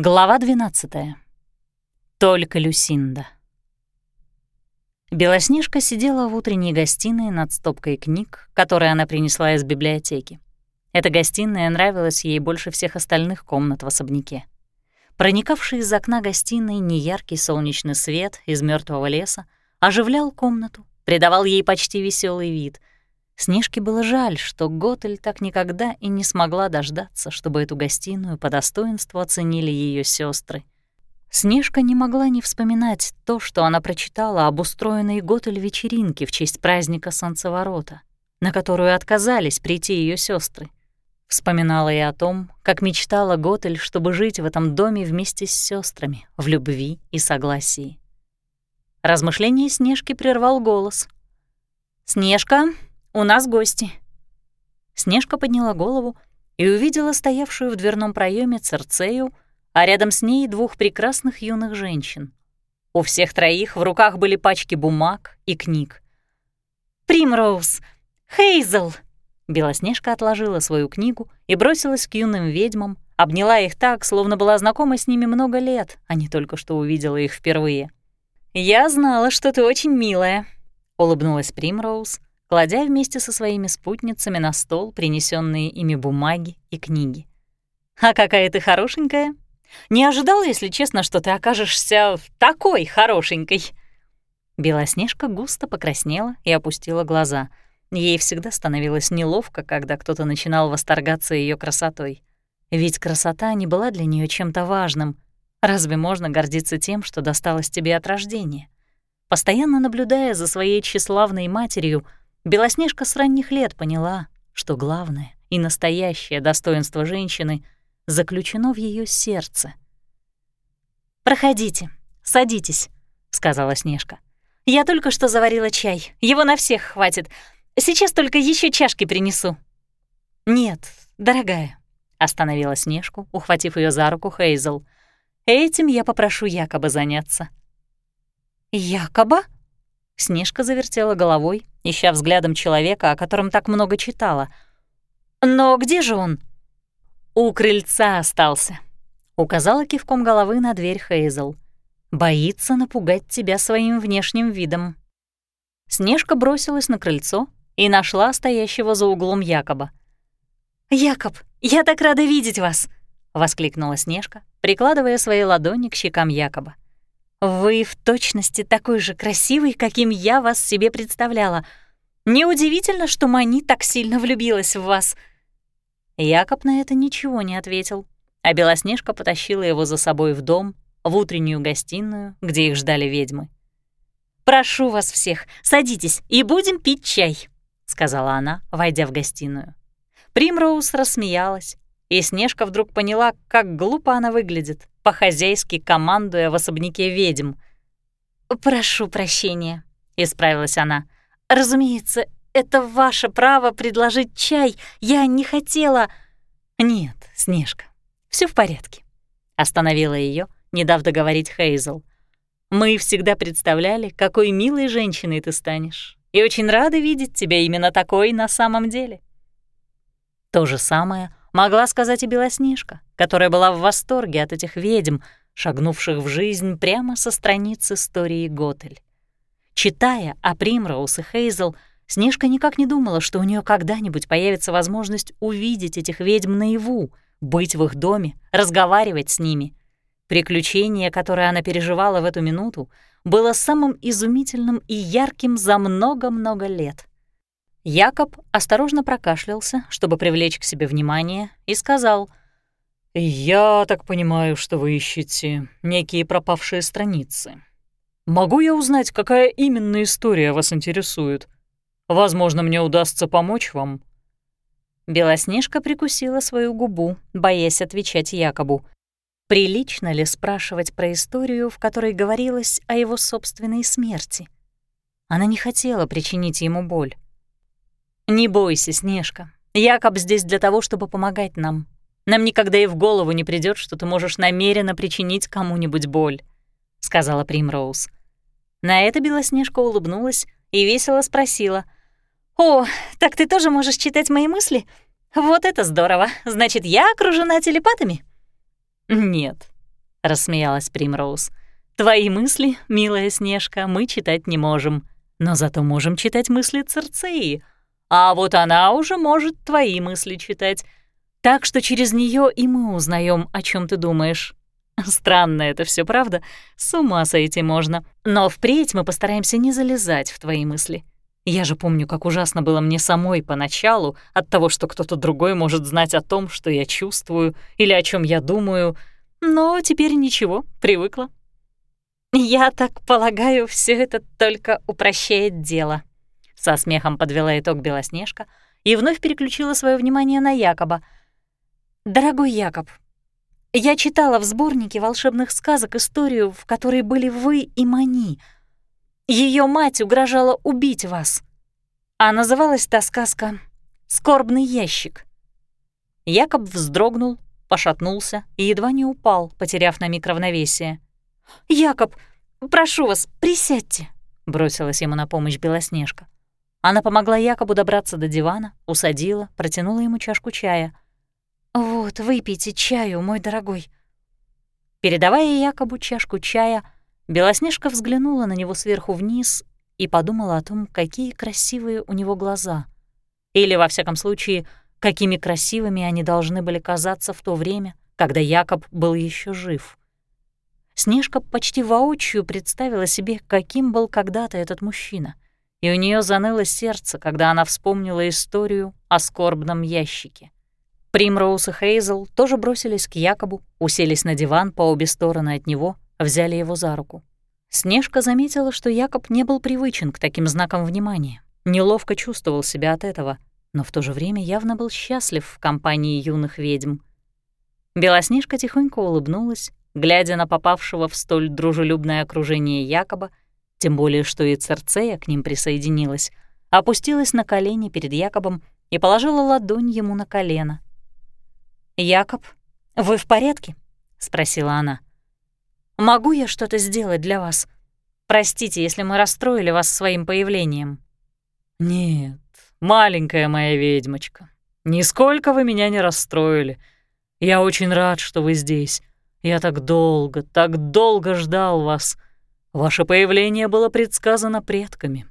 Глава 12. Только Люсинда. Белоснежка сидела в утренней гостиной над стопкой книг, которые она принесла из библиотеки. Эта гостиная нравилась ей больше всех остальных комнат в особняке. Проникавший из окна гостиной неяркий солнечный свет из мертвого леса оживлял комнату, придавал ей почти веселый вид. Снежке было жаль, что Готель так никогда и не смогла дождаться, чтобы эту гостиную по достоинству оценили ее сестры. Снежка не могла не вспоминать то, что она прочитала об устроенной Готель вечеринке в честь праздника Солнцеворота, на которую отказались прийти ее сестры. Вспоминала и о том, как мечтала Готель, чтобы жить в этом доме вместе с сестрами в любви и согласии. Размышление Снежки прервал голос. «Снежка, у нас гости». Снежка подняла голову и увидела стоявшую в дверном проеме Церцею, а рядом с ней двух прекрасных юных женщин. У всех троих в руках были пачки бумаг и книг. «Примроуз! Хейзел!» Белоснежка отложила свою книгу и бросилась к юным ведьмам, обняла их так, словно была знакома с ними много лет, а не только что увидела их впервые. «Я знала, что ты очень милая», — улыбнулась Примроуз, кладя вместе со своими спутницами на стол принесенные ими бумаги и книги. «А какая ты хорошенькая! Не ожидала, если честно, что ты окажешься такой хорошенькой!» Белоснежка густо покраснела и опустила глаза. Ей всегда становилось неловко, когда кто-то начинал восторгаться ее красотой. Ведь красота не была для нее чем-то важным. Разве можно гордиться тем, что досталось тебе от рождения? Постоянно наблюдая за своей тщеславной матерью, Белоснежка с ранних лет поняла, что главное и настоящее достоинство женщины заключено в ее сердце. «Проходите, садитесь», — сказала Снежка. «Я только что заварила чай. Его на всех хватит. Сейчас только еще чашки принесу». «Нет, дорогая», — остановила Снежку, ухватив ее за руку Хейзел. «Этим я попрошу якобы заняться». «Якобы?» Снежка завертела головой, ища взглядом человека, о котором так много читала. «Но где же он?» «У крыльца остался», — указала кивком головы на дверь Хейзел. «Боится напугать тебя своим внешним видом». Снежка бросилась на крыльцо и нашла стоящего за углом Якоба. «Якоб, я так рада видеть вас!» — воскликнула Снежка, прикладывая свои ладони к щекам Якоба. Вы в точности такой же красивый, каким я вас себе представляла. Неудивительно, что Мани так сильно влюбилась в вас». Якоб на это ничего не ответил, а Белоснежка потащила его за собой в дом, в утреннюю гостиную, где их ждали ведьмы. «Прошу вас всех, садитесь и будем пить чай», — сказала она, войдя в гостиную. Примроуз рассмеялась, и Снежка вдруг поняла, как глупо она выглядит, по-хозяйски командуя в особняке ведьм. «Прошу прощения», — исправилась она. «Разумеется, это ваше право предложить чай. Я не хотела...» «Нет, Снежка, все в порядке», — остановила ее, не дав договорить Хейзел. «Мы всегда представляли, какой милой женщиной ты станешь, и очень рады видеть тебя именно такой на самом деле». То же самое могла сказать и Белоснежка, которая была в восторге от этих ведьм, шагнувших в жизнь прямо со страниц истории Готель. Читая о Примроуз и Хейзел, Снежка никак не думала, что у нее когда-нибудь появится возможность увидеть этих ведьм наяву, быть в их доме, разговаривать с ними. Приключение, которое она переживала в эту минуту, было самым изумительным и ярким за много-много лет. Якоб осторожно прокашлялся, чтобы привлечь к себе внимание, и сказал, «Я так понимаю, что вы ищете некие пропавшие страницы. Могу я узнать, какая именно история вас интересует? Возможно, мне удастся помочь вам». Белоснежка прикусила свою губу, боясь отвечать Якобу. Прилично ли спрашивать про историю, в которой говорилось о его собственной смерти? Она не хотела причинить ему боль. «Не бойся, Снежка. Якоб здесь для того, чтобы помогать нам. Нам никогда и в голову не придет, что ты можешь намеренно причинить кому-нибудь боль», — сказала Примроуз. На это Белоснежка улыбнулась и весело спросила. «О, так ты тоже можешь читать мои мысли? Вот это здорово! Значит, я окружена телепатами?» «Нет, — рассмеялась Примроуз. «Твои мысли, милая Снежка, мы читать не можем, но зато можем читать мысли Церцеи, а вот она уже может твои мысли читать, так что через нее и мы узнаем, о чем ты думаешь. Странно это все, правда? С ума сойти можно. Но впредь мы постараемся не залезать в твои мысли. Я же помню, как ужасно было мне самой поначалу от того, что кто-то другой может знать о том, что я чувствую или о чем я думаю, но теперь ничего, привыкла. «Я так полагаю, все это только упрощает дело», — со смехом подвела итог Белоснежка и вновь переключила свое внимание на Якоба. «Дорогой Якоб, я читала в сборнике волшебных сказок историю, в которой были вы и Мани. Ее мать угрожала убить вас. А называлась та сказка «Скорбный ящик». Якоб вздрогнул, пошатнулся и едва не упал, потеряв на миг равновесие. «Якоб, прошу вас, присядьте», — бросилась ему на помощь Белоснежка. Она помогла Якобу добраться до дивана, усадила, протянула ему чашку чая — «Вот, выпейте чаю, мой дорогой». Передавая Якобу чашку чая, Белоснежка взглянула на него сверху вниз и подумала о том, какие красивые у него глаза. Или, во всяком случае, какими красивыми они должны были казаться в то время, когда Якоб был еще жив. Снежка почти воочию представила себе, каким был когда-то этот мужчина, и у нее заныло сердце, когда она вспомнила историю о скорбном ящике. Примроуз и Хейзел тоже бросились к Якобу, уселись на диван по обе стороны от него, взяли его за руку. Снежка заметила, что Якоб не был привычен к таким знакам внимания, неловко чувствовал себя от этого, но в то же время явно был счастлив в компании юных ведьм. Белоснежка тихонько улыбнулась, глядя на попавшего в столь дружелюбное окружение Якоба, тем более что и Церцея к ним присоединилась, опустилась на колени перед Якобом и положила ладонь ему на колено — «Якоб, вы в порядке?» — спросила она. «Могу я что-то сделать для вас? Простите, если мы расстроили вас своим появлением». «Нет, маленькая моя ведьмочка, нисколько вы меня не расстроили. Я очень рад, что вы здесь. Я так долго, так долго ждал вас. Ваше появление было предсказано предками».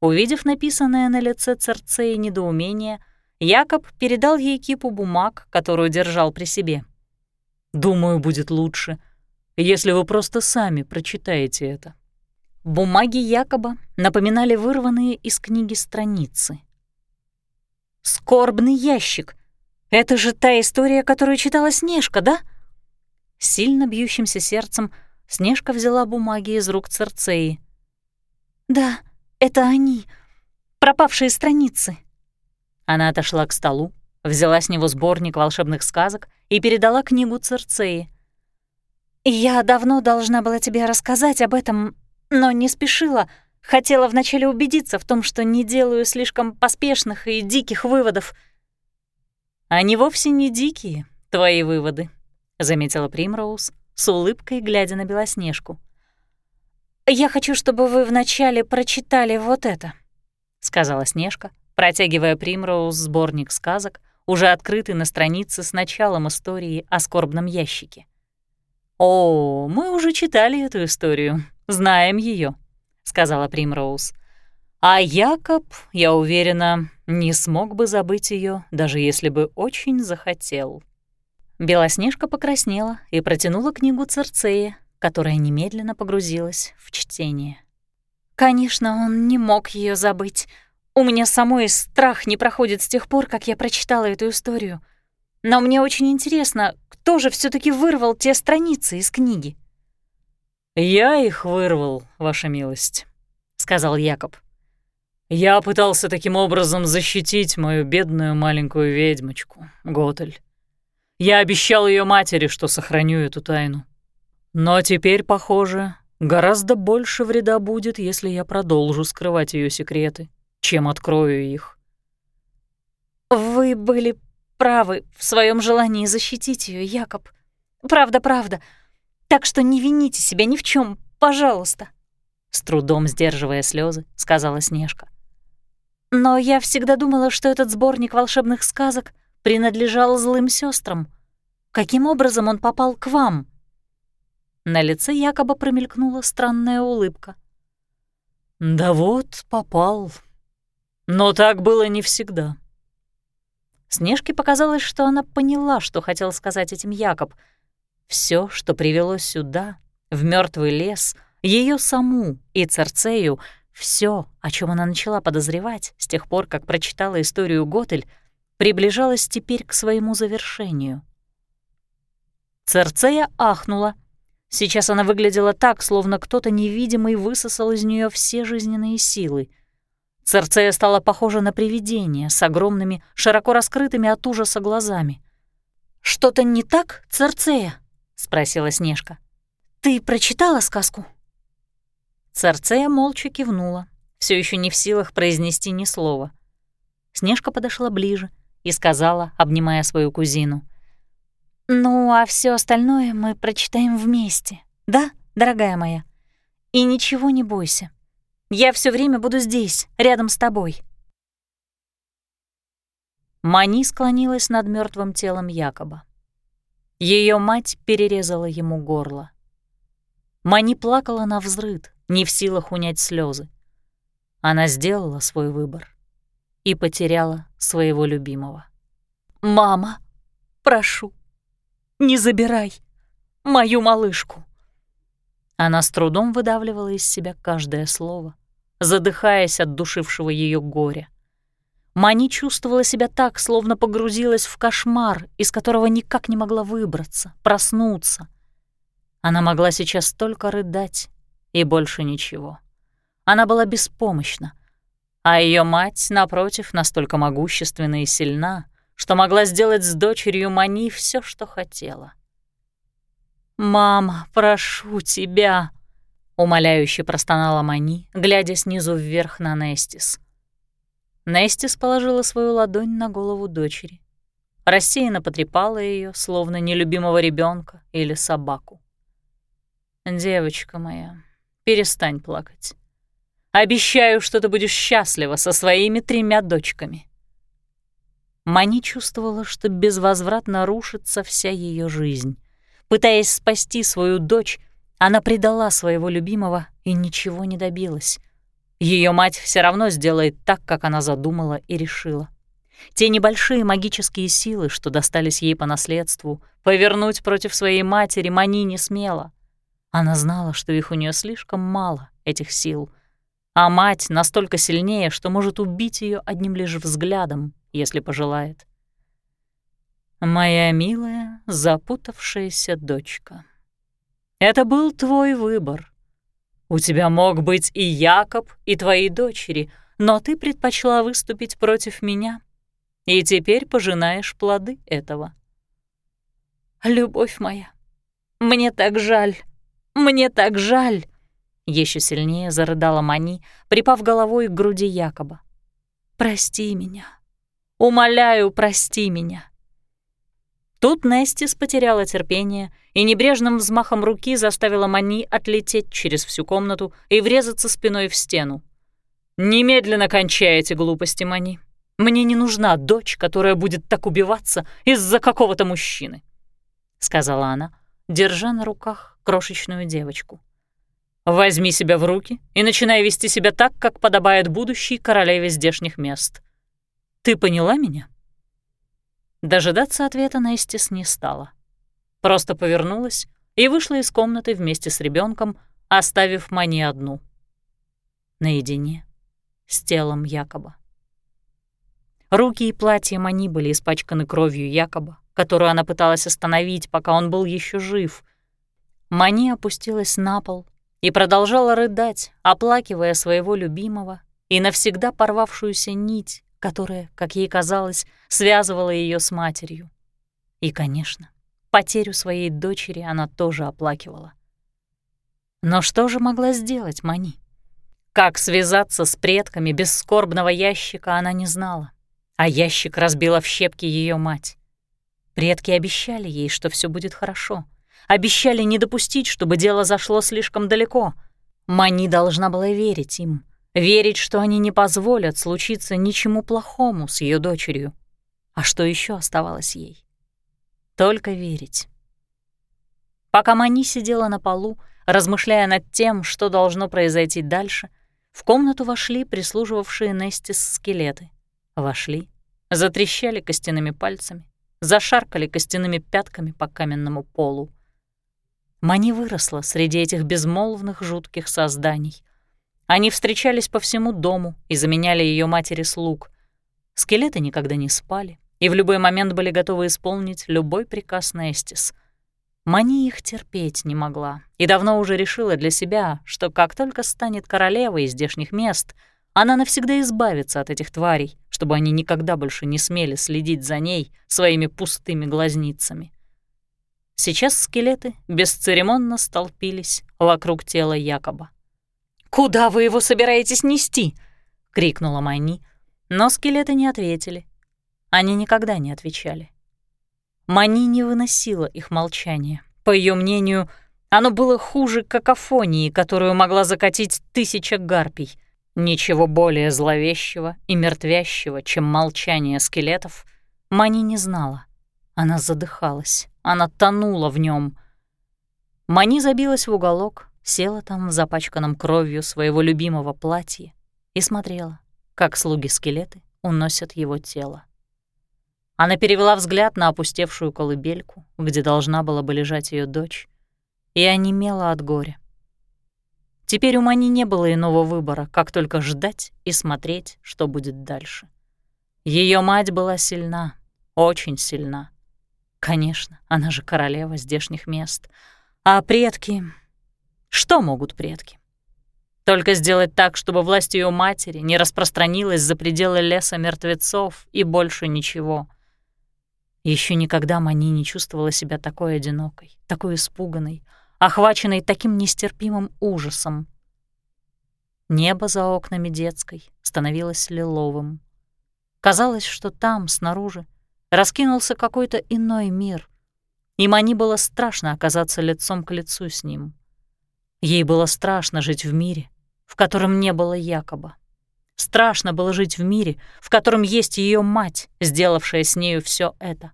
Увидев написанное на лице Церцеи недоумение, — Якоб передал ей кипу бумаг, которую держал при себе. «Думаю, будет лучше, если вы просто сами прочитаете это». Бумаги Якоба напоминали вырванные из книги страницы. «Скорбный ящик! Это же та история, которую читала Снежка, да?» Сильно бьющимся сердцем Снежка взяла бумаги из рук Церцеи. «Да, это они, пропавшие страницы», она отошла к столу, взяла с него сборник волшебных сказок и передала книгу Церцеи. «Я давно должна была тебе рассказать об этом, но не спешила. Хотела вначале убедиться в том, что не делаю слишком поспешных и диких выводов». «Они вовсе не дикие, твои выводы», — заметила Примроуз, с улыбкой глядя на Белоснежку. «Я хочу, чтобы вы вначале прочитали вот это», — сказала Снежка, протягивая Примроуз сборник сказок, уже открытый на странице с началом истории о скорбном ящике. «О, мы уже читали эту историю, знаем ее, сказала Примроуз. «А Якоб, я уверена, не смог бы забыть ее, даже если бы очень захотел». Белоснежка покраснела и протянула книгу Церцея, которая немедленно погрузилась в чтение. «Конечно, он не мог ее забыть», у меня самой страх не проходит с тех пор, как я прочитала эту историю. Но мне очень интересно, кто же все таки вырвал те страницы из книги? «Я их вырвал, ваша милость», — сказал Якоб. «Я пытался таким образом защитить мою бедную маленькую ведьмочку, Готель. Я обещал ее матери, что сохраню эту тайну. Но теперь, похоже, гораздо больше вреда будет, если я продолжу скрывать ее секреты чем открою их. Вы были правы в своем желании защитить ее, Якоб. Правда, правда. Так что не вините себя ни в чем, пожалуйста. С трудом сдерживая слезы, сказала Снежка. Но я всегда думала, что этот сборник волшебных сказок принадлежал злым сестрам. Каким образом он попал к вам? На лице якобы промелькнула странная улыбка. «Да вот, попал. Но так было не всегда». Снежке показалось, что она поняла, что хотел сказать этим Якоб. Все, что привело сюда, в мертвый лес, ее саму и Церцею, все, о чем она начала подозревать с тех пор, как прочитала историю Готель, приближалось теперь к своему завершению. Церцея ахнула. Сейчас она выглядела так, словно кто-то невидимый высосал из нее все жизненные силы. Церцея стала похожа на привидение с огромными, широко раскрытыми от ужаса глазами. «Что-то не так, Церцея?» — спросила Снежка. «Ты прочитала сказку?» Церцея молча кивнула, все еще не в силах произнести ни слова. Снежка подошла ближе и сказала, обнимая свою кузину. «Ну, а все остальное мы прочитаем вместе, да, дорогая моя? И ничего не бойся. Я все время буду здесь, рядом с тобой». Мани склонилась над мертвым телом Якоба. Ее мать перерезала ему горло. Мани плакала на взрыд, не в силах унять слезы. Она сделала свой выбор и потеряла своего любимого. «Мама, прошу, не забирай мою малышку!» Она с трудом выдавливала из себя каждое слово, задыхаясь от душившего ее горя. Мани чувствовала себя так, словно погрузилась в кошмар, из которого никак не могла выбраться, проснуться. Она могла сейчас только рыдать и больше ничего. Она была беспомощна, а ее мать, напротив, настолько могущественна и сильна, что могла сделать с дочерью Мани все, что хотела. «Мама, прошу тебя!» — умоляюще простонала Мани, глядя снизу вверх на Нестис. Нестис положила свою ладонь на голову дочери. Рассеянно потрепала ее, словно нелюбимого ребенка или собаку. «Девочка моя, перестань плакать. Обещаю, что ты будешь счастлива со своими тремя дочками». Мани чувствовала, что безвозвратно рушится вся ее жизнь. Пытаясь спасти свою дочь, она предала своего любимого и ничего не добилась. Ее мать все равно сделает так, как она задумала и решила. Те небольшие магические силы, что достались ей по наследству, повернуть против своей матери Мани не смела. Она знала, что их у нее слишком мало, этих сил. А мать настолько сильнее, что может убить ее одним лишь взглядом, если пожелает. «Моя милая, запутавшаяся дочка», это был твой выбор. У тебя мог быть и Якоб, и твои дочери, но ты предпочла выступить против меня, и теперь пожинаешь плоды этого. Любовь моя, мне так жаль, мне так жаль. Еще сильнее зарыдала Мани, припав головой к груди Якоба. «Прости меня. Умоляю, прости меня». Тут Нестис потеряла терпение и небрежным взмахом руки заставила Мани отлететь через всю комнату и врезаться спиной в стену. «Немедленно кончай эти глупости, Мани. Мне не нужна дочь, которая будет так убиваться из-за какого-то мужчины», — сказала она, держа на руках крошечную девочку. «Возьми себя в руки и начинай вести себя так, как подобает будущей королеве здешних мест. Ты поняла меня?» Дожидаться ответа Нестис не стала. Просто повернулась и вышла из комнаты вместе с ребенком, оставив Мани одну. Наедине с телом Якоба. Руки и платье Мани были испачканы кровью Якоба, которую она пыталась остановить, пока он был еще жив. Мани опустилась на пол и продолжала рыдать, оплакивая своего любимого и навсегда порвавшуюся нить, которая, как ей казалось, связывала ее с матерью. И, конечно, потерю своей дочери она тоже оплакивала. Но что же могла сделать Мани? Как связаться с предками без скорбного ящика она не знала, а ящик разбила в щепки ее мать. Предки обещали ей, что все будет хорошо, обещали не допустить, чтобы дело зашло слишком далеко. Мани должна была верить им — верить, что они не позволят случиться ничему плохому с ее дочерью. А что еще оставалось ей? Только верить. Пока Мани сидела на полу, размышляя над тем, что должно произойти дальше, в комнату вошли прислуживавшие Нестис скелеты. Вошли, затрещали костяными пальцами, зашаркали костяными пятками по каменному полу. Мани выросла среди этих безмолвных жутких созданий. Они встречались по всему дому и заменяли ее матери слуг. Скелеты никогда не спали и в любой момент были готовы исполнить любой приказ Нестис. Мани их терпеть не могла и давно уже решила для себя, что как только станет королевой из здешних мест, она навсегда избавится от этих тварей, чтобы они никогда больше не смели следить за ней своими пустыми глазницами. Сейчас скелеты бесцеремонно столпились вокруг тела Якоба. «Куда вы его собираетесь нести?» — крикнула Майни, но скелеты не ответили. Они никогда не отвечали. Мани не выносила их молчание. По ее мнению, оно было хуже какофонии, которую могла закатить тысяча гарпий. Ничего более зловещего и мертвящего, чем молчание скелетов, Мани не знала. Она задыхалась, она тонула в нем. Мани забилась в уголок, села там в запачканном кровью своего любимого платья и смотрела, как слуги-скелеты уносят его тело. Она перевела взгляд на опустевшую колыбельку, где должна была бы лежать ее дочь, и онемела от горя. Теперь у Мани не было иного выбора, как только ждать и смотреть, что будет дальше. Ее мать была сильна, очень сильна. Конечно, она же королева здешних мест. А предки... Что могут предки? Только сделать так, чтобы власть ее матери не распространилась за пределы леса мертвецов и больше ничего. Еще никогда Мани не чувствовала себя такой одинокой, такой испуганной, охваченной таким нестерпимым ужасом. Небо за окнами детской становилось лиловым. Казалось, что там, снаружи, раскинулся какой-то иной мир, и Мани было страшно оказаться лицом к лицу с ним. Ей было страшно жить в мире, в котором не было Якоба. Страшно было жить в мире, в котором есть ее мать, сделавшая с нею все это.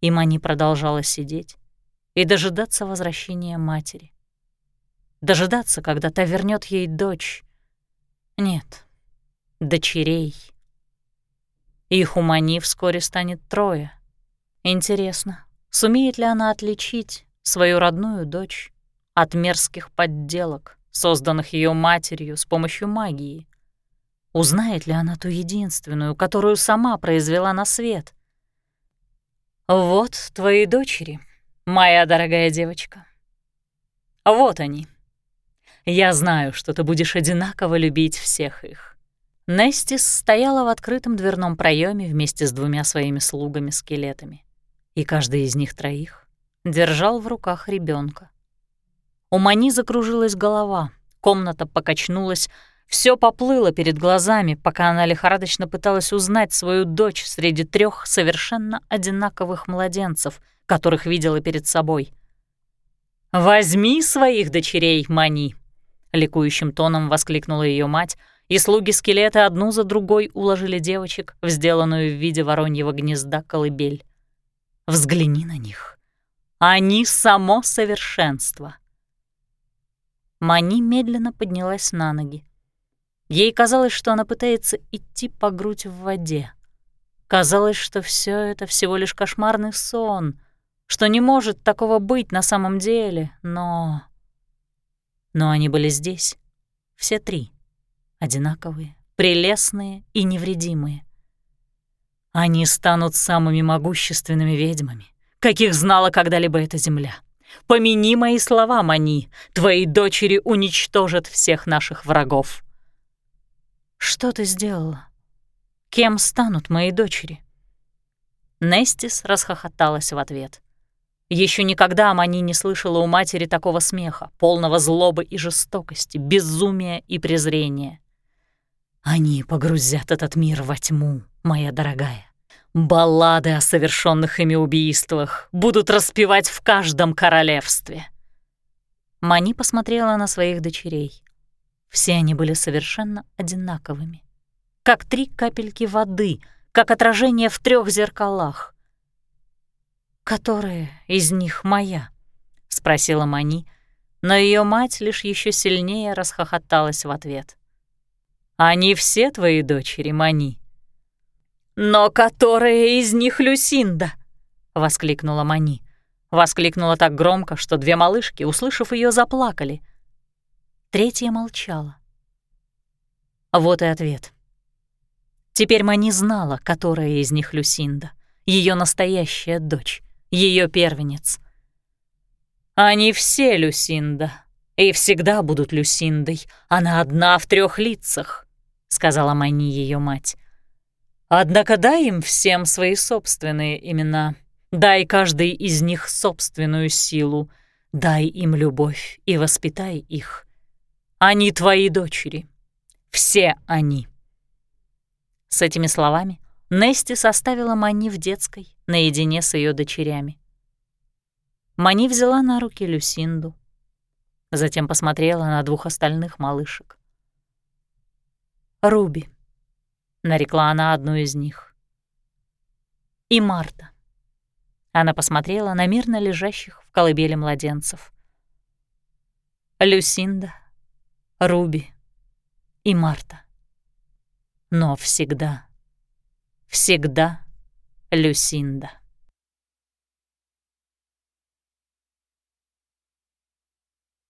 И Мани продолжала сидеть и дожидаться возвращения матери. Дожидаться, когда та вернет ей дочь. Нет, дочерей. Их у Мани вскоре станет трое. Интересно, сумеет ли она отличить свою родную дочь от мерзких подделок, созданных ее матерью с помощью магии? Узнает ли она ту единственную, которую сама произвела на свет? Вот твои дочери, моя дорогая девочка. Вот они. Я знаю, что ты будешь одинаково любить всех их. Нестис стояла в открытом дверном проеме вместе с двумя своими слугами-скелетами, и каждый из них троих держал в руках ребенка. У Мани закружилась голова, комната покачнулась, все поплыло перед глазами, пока она лихорадочно пыталась узнать свою дочь среди трех совершенно одинаковых младенцев, которых видела перед собой. «Возьми своих дочерей, Мани!» — ликующим тоном воскликнула ее мать — и слуги скелета одну за другой уложили девочек в сделанную в виде вороньего гнезда колыбель. Взгляни на них. Они — само совершенство. Мани медленно поднялась на ноги. Ей казалось, что она пытается идти по грудь в воде. Казалось, что все это всего лишь кошмарный сон, что не может такого быть на самом деле, но... Но они были здесь, все три одинаковые, прелестные и невредимые. Они станут самыми могущественными ведьмами, каких знала когда-либо эта земля. Помяни мои слова, Мани, твои дочери уничтожат всех наших врагов. Что ты сделала? Кем станут мои дочери? Нестис расхохоталась в ответ. Еще никогда Мани не слышала у матери такого смеха, полного злобы и жестокости, безумия и презрения. Они погрузят этот мир во тьму, моя дорогая. Баллады о совершенных ими убийствах будут распевать в каждом королевстве. Мани посмотрела на своих дочерей. Все они были совершенно одинаковыми. Как три капельки воды, как отражение в трех зеркалах. «Которая из них моя?» спросила Мани, но ее мать лишь еще сильнее расхохоталась в ответ. «Они все твои дочери, Мани?» «Но которая из них Люсинда?» — воскликнула Мани. Воскликнула так громко, что две малышки, услышав ее, заплакали. Третья молчала. Вот и ответ. Теперь Мани знала, которая из них Люсинда, ее настоящая дочь, ее первенец. «Они все Люсинда, и всегда будут Люсиндой. Она одна в трех лицах», — сказала Мани ее мать. «Однако дай им всем свои собственные имена. Дай каждой из них собственную силу. Дай им любовь и воспитай их. Они твои дочери. Все они». С этими словами Нести составила Мани в детской, наедине с ее дочерями. Мани взяла на руки Люсинду, затем посмотрела на двух остальных малышек. «Руби», — нарекла она одну из них, — «и Марта». Она посмотрела на мирно лежащих в колыбели младенцев. Люсинда, Руби и Марта но всегда, всегда Люсинда.